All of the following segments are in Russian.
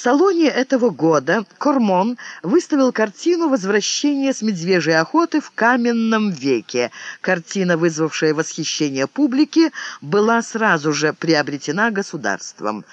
Салоне этого года Кормон выставил картину «Возвращение с медвежьей охоты в каменном веке». Картина, вызвавшая восхищение публики, была сразу же приобретена государством.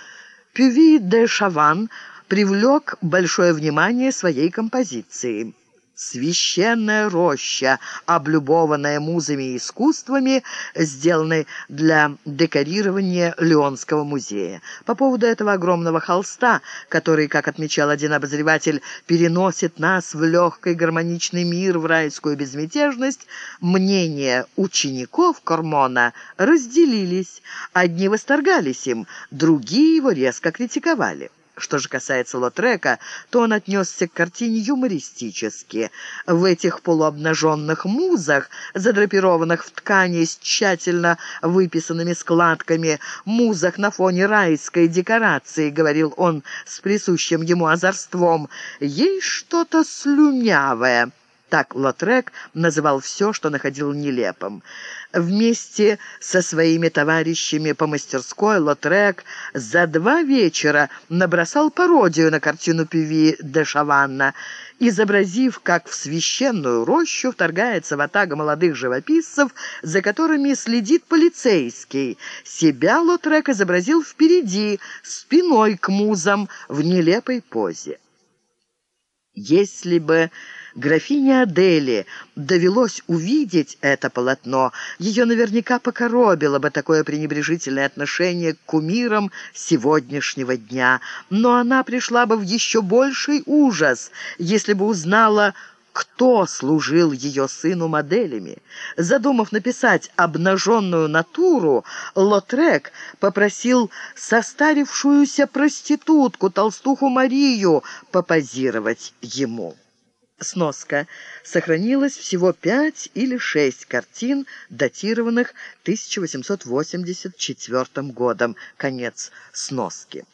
Пюви де Шаван привлек большое внимание своей композиции. Священная роща, облюбованная музами и искусствами, сделанной для декорирования Леонского музея. По поводу этого огромного холста, который, как отмечал один обозреватель, переносит нас в легкий гармоничный мир, в райскую безмятежность, мнения учеников Кормона разделились. Одни восторгались им, другие его резко критиковали. Что же касается Лотрека, то он отнесся к картине юмористически. В этих полуобнаженных музах, задрапированных в ткани с тщательно выписанными складками, музах на фоне райской декорации, говорил он с присущим ему озорством, есть что-то слюнявое. Так Лотрек называл все, что находил нелепым. Вместе со своими товарищами по мастерской Лотрек за два вечера набросал пародию на картину Пюви де Шаванна, изобразив, как в священную рощу вторгается ватага молодых живописцев, за которыми следит полицейский. Себя Лотрек изобразил впереди, спиной к музам, в нелепой позе. Если бы графине Адели довелось увидеть это полотно, ее наверняка покоробило бы такое пренебрежительное отношение к кумирам сегодняшнего дня. Но она пришла бы в еще больший ужас, если бы узнала, кто служил ее сыну моделями. Задумав написать обнаженную натуру, Лотрек попросил состарившуюся проститутку, толстуху Марию, попозировать ему. Сноска. Сохранилось всего пять или шесть картин, датированных 1884 годом. Конец сноски.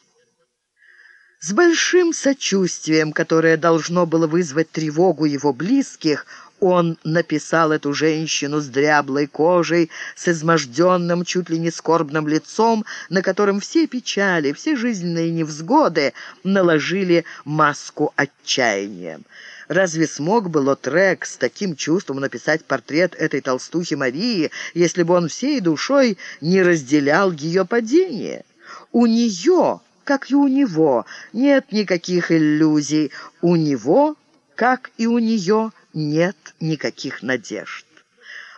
С большим сочувствием, которое должно было вызвать тревогу его близких, он написал эту женщину с дряблой кожей, с изможденным, чуть ли не скорбным лицом, на котором все печали, все жизненные невзгоды наложили маску отчаяния. Разве смог бы Лотрек с таким чувством написать портрет этой толстухи Марии, если бы он всей душой не разделял ее падение? У нее как и у него, нет никаких иллюзий. У него, как и у нее, нет никаких надежд.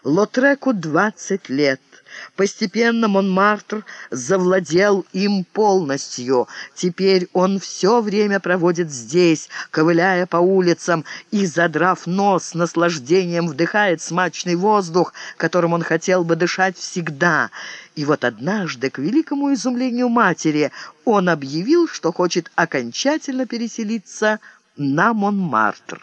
Лотреку 20 лет. Постепенно Монмартр завладел им полностью. Теперь он все время проводит здесь, ковыляя по улицам и, задрав нос, наслаждением вдыхает смачный воздух, которым он хотел бы дышать всегда. И вот однажды, к великому изумлению матери, он объявил, что хочет окончательно переселиться на Монмартр.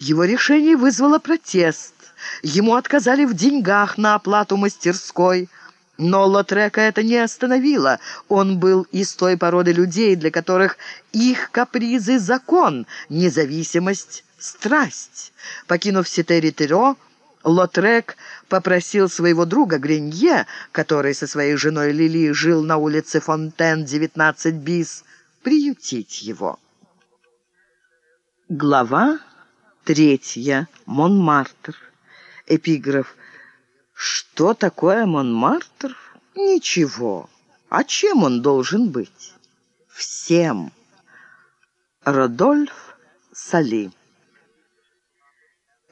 Его решение вызвало протест. Ему отказали в деньгах на оплату мастерской. Но Лотрека это не остановило. Он был из той породы людей, для которых их капризы — закон, независимость — страсть. Покинув Ситери-Теро, Лотрек попросил своего друга Гренье, который со своей женой Лили жил на улице Фонтен, 19 бис, приютить его. Глава третья. Монмартр. Эпиграф. Что такое Монмартр? Ничего. А чем он должен быть? Всем. Родольф Сали.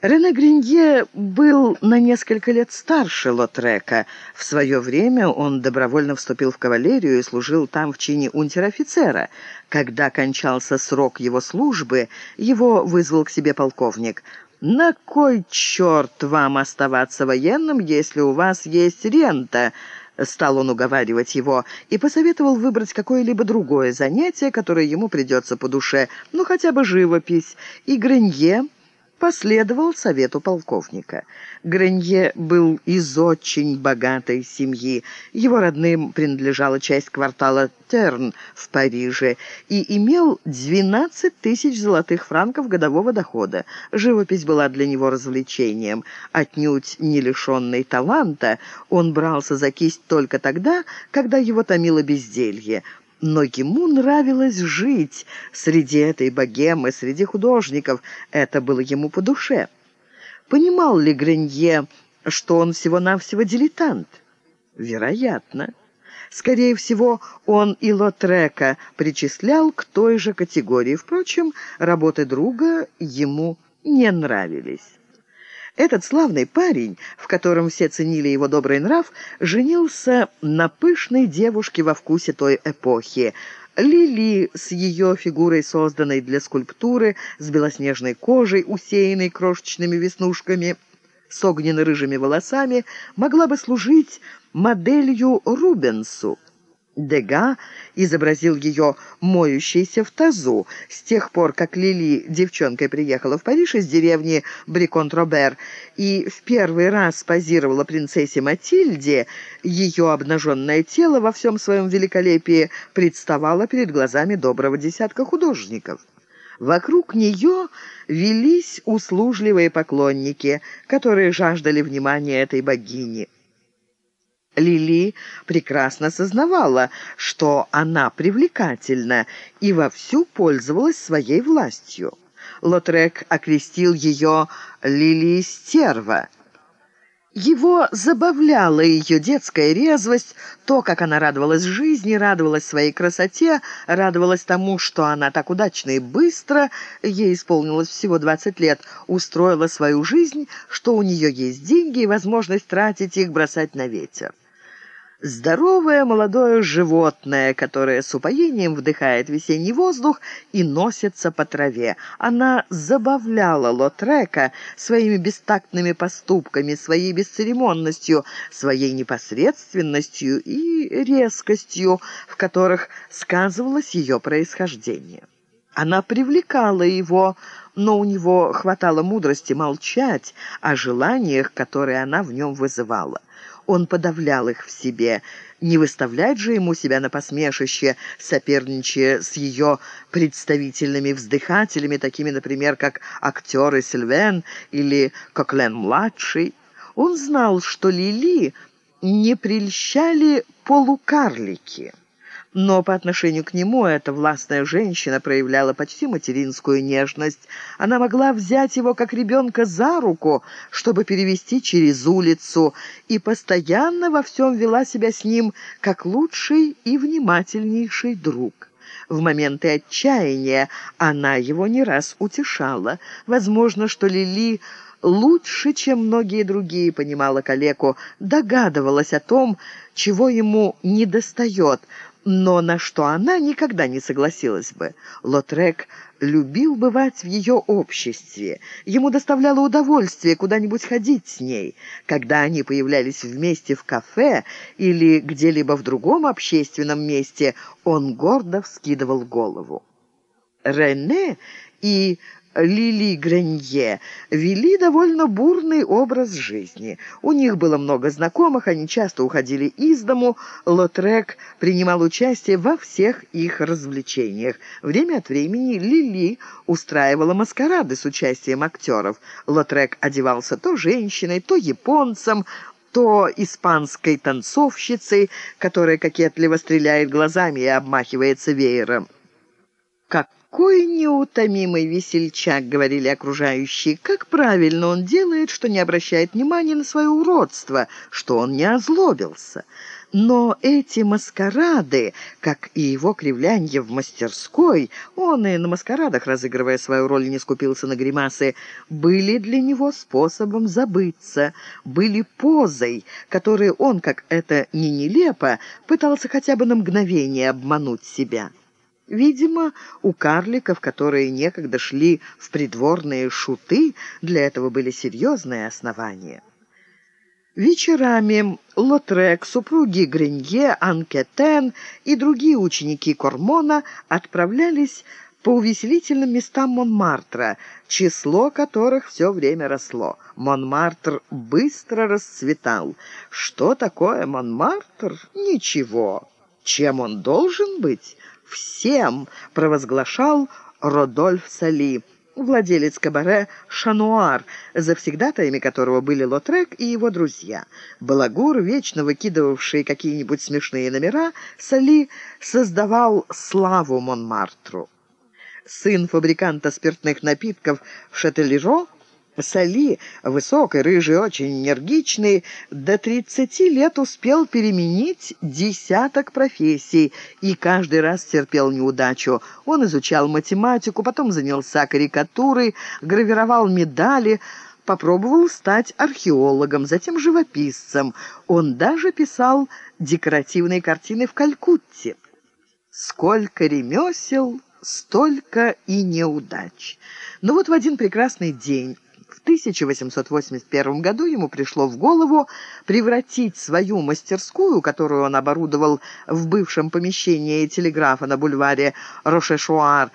Рене Гринье был на несколько лет старше Лотрека. В свое время он добровольно вступил в кавалерию и служил там в чине унтер-офицера. Когда кончался срок его службы, его вызвал к себе полковник – «На кой черт вам оставаться военным, если у вас есть рента?» Стал он уговаривать его и посоветовал выбрать какое-либо другое занятие, которое ему придется по душе, ну хотя бы живопись. И Гренье последовал совету полковника. Гренье был из очень богатой семьи. Его родным принадлежала часть квартала Терн в Париже и имел 12 тысяч золотых франков годового дохода. Живопись была для него развлечением. Отнюдь не лишенный таланта, он брался за кисть только тогда, когда его томило безделье. Но ему нравилось жить среди этой богемы, среди художников. Это было ему по душе. Понимал ли Гренье, что он всего-навсего дилетант? Вероятно. Скорее всего, он и Лотрека причислял к той же категории. Впрочем, работы друга ему не нравились. Этот славный парень, в котором все ценили его добрый нрав, женился на пышной девушке во вкусе той эпохи. Лили с ее фигурой, созданной для скульптуры, с белоснежной кожей, усеянной крошечными веснушками, с огненно-рыжими волосами, могла бы служить моделью Рубенсу. Дега изобразил ее моющейся в тазу. С тех пор, как Лили девчонкой приехала в Париж из деревни Бриконт-Робер и в первый раз позировала принцессе Матильде, ее обнаженное тело во всем своем великолепии представало перед глазами доброго десятка художников. Вокруг нее велись услужливые поклонники, которые жаждали внимания этой богини. Лили прекрасно сознавала, что она привлекательна и вовсю пользовалась своей властью. Лотрек окрестил ее «Лили Стерва». Его забавляла ее детская резвость, то, как она радовалась жизни, радовалась своей красоте, радовалась тому, что она так удачно и быстро, ей исполнилось всего 20 лет, устроила свою жизнь, что у нее есть деньги и возможность тратить их, бросать на ветер. Здоровое молодое животное, которое с упоением вдыхает весенний воздух и носится по траве. Она забавляла Лотрека своими бестактными поступками, своей бесцеремонностью, своей непосредственностью и резкостью, в которых сказывалось ее происхождение. Она привлекала его, но у него хватало мудрости молчать о желаниях, которые она в нем вызывала. Он подавлял их в себе. Не выставлять же ему себя на посмешище, соперничая с ее представительными вздыхателями, такими, например, как актеры Сильвен или Коклен-младший. Он знал, что Лили не прельщали полукарлики. Но по отношению к нему эта властная женщина проявляла почти материнскую нежность. Она могла взять его как ребенка за руку, чтобы перевести через улицу, и постоянно во всем вела себя с ним как лучший и внимательнейший друг. В моменты отчаяния она его не раз утешала. Возможно, что Лили лучше, чем многие другие, понимала калеку, догадывалась о том, чего ему недостает, но на что она никогда не согласилась бы. Лотрек любил бывать в ее обществе. Ему доставляло удовольствие куда-нибудь ходить с ней. Когда они появлялись вместе в кафе или где-либо в другом общественном месте, он гордо вскидывал голову. Рене и Лили Гренье вели довольно бурный образ жизни. У них было много знакомых, они часто уходили из дому. Лотрек принимал участие во всех их развлечениях. Время от времени Лили устраивала маскарады с участием актеров. Лотрек одевался то женщиной, то японцем, то испанской танцовщицей, которая кокетливо стреляет глазами и обмахивается веером. Как «Какой неутомимый весельчак!» — говорили окружающие. «Как правильно он делает, что не обращает внимания на свое уродство, что он не озлобился!» Но эти маскарады, как и его кривлянье в мастерской, он и на маскарадах, разыгрывая свою роль, не скупился на гримасы, были для него способом забыться, были позой, которой он, как это ни нелепо, пытался хотя бы на мгновение обмануть себя. Видимо, у карликов, которые некогда шли в придворные шуты, для этого были серьезные основания. Вечерами Лотрек, супруги Гренье, Анкетен и другие ученики Кормона отправлялись по увеселительным местам Монмартра, число которых все время росло. Монмартр быстро расцветал. Что такое Монмартр? Ничего. Чем он должен быть? Всем!» — провозглашал Родольф Сали. владелец кабаре «Шануар», завсегдатаями которого были Лотрек и его друзья. Балагур, вечно выкидывавший какие-нибудь смешные номера, Сали создавал славу Монмартру. Сын фабриканта спиртных напитков в Шателеро Сали, высокий, рыжий, очень энергичный, до 30 лет успел переменить десяток профессий и каждый раз терпел неудачу. Он изучал математику, потом занялся карикатурой, гравировал медали, попробовал стать археологом, затем живописцем. Он даже писал декоративные картины в Калькутте. Сколько ремесел, столько и неудач. Но вот в один прекрасный день в 1881 году ему пришло в голову превратить свою мастерскую, которую он оборудовал в бывшем помещении телеграфа на бульваре Рошешуар,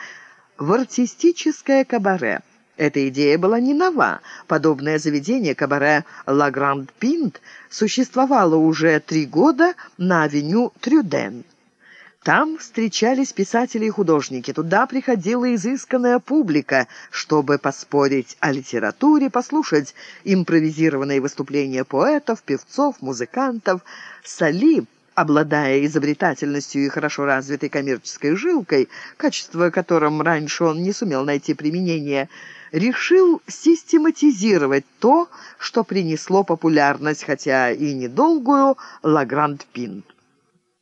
в артистическое кабаре. Эта идея была не нова. Подобное заведение кабаре «Ла Гранд Пинт» существовало уже три года на авеню Трюден. Там встречались писатели и художники, туда приходила изысканная публика, чтобы поспорить о литературе, послушать импровизированные выступления поэтов, певцов, музыкантов. Сали, обладая изобретательностью и хорошо развитой коммерческой жилкой, качество которым раньше он не сумел найти применение, решил систематизировать то, что принесло популярность, хотя и недолгую, Лагранд Пинт.